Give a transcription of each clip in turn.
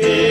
que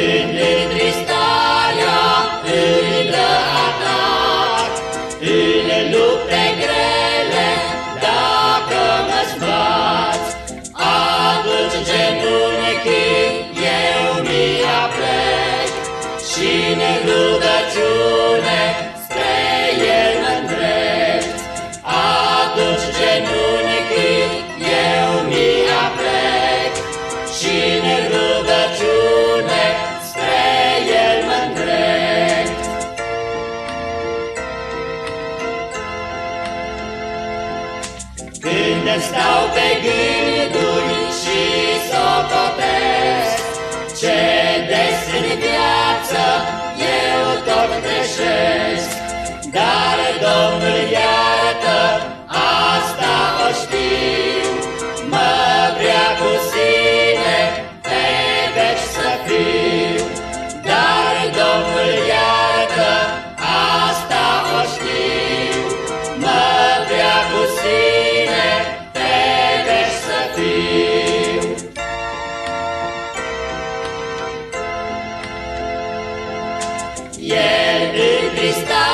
când stau pe gânduri și socotesc. Ce des în viață eu tot greșesc Dar Domnul iartă, Еле Христа.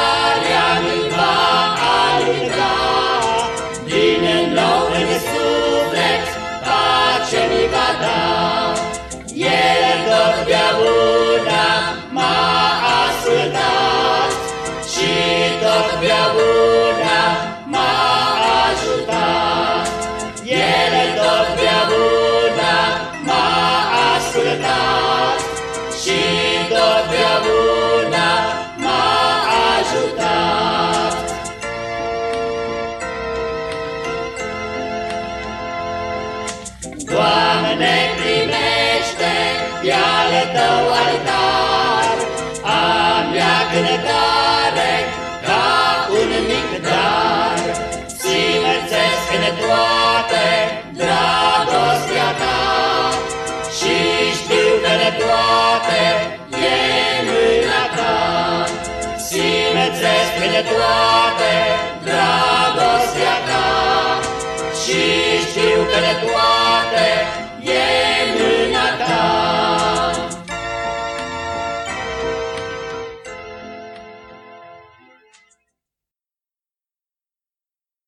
Tău altar a mea cântare ca un mic dar. Simțesc în toate dragostea Ta și știu că în toate e mâna Ta. Simțesc în toate dragostea Ta și știu că de toate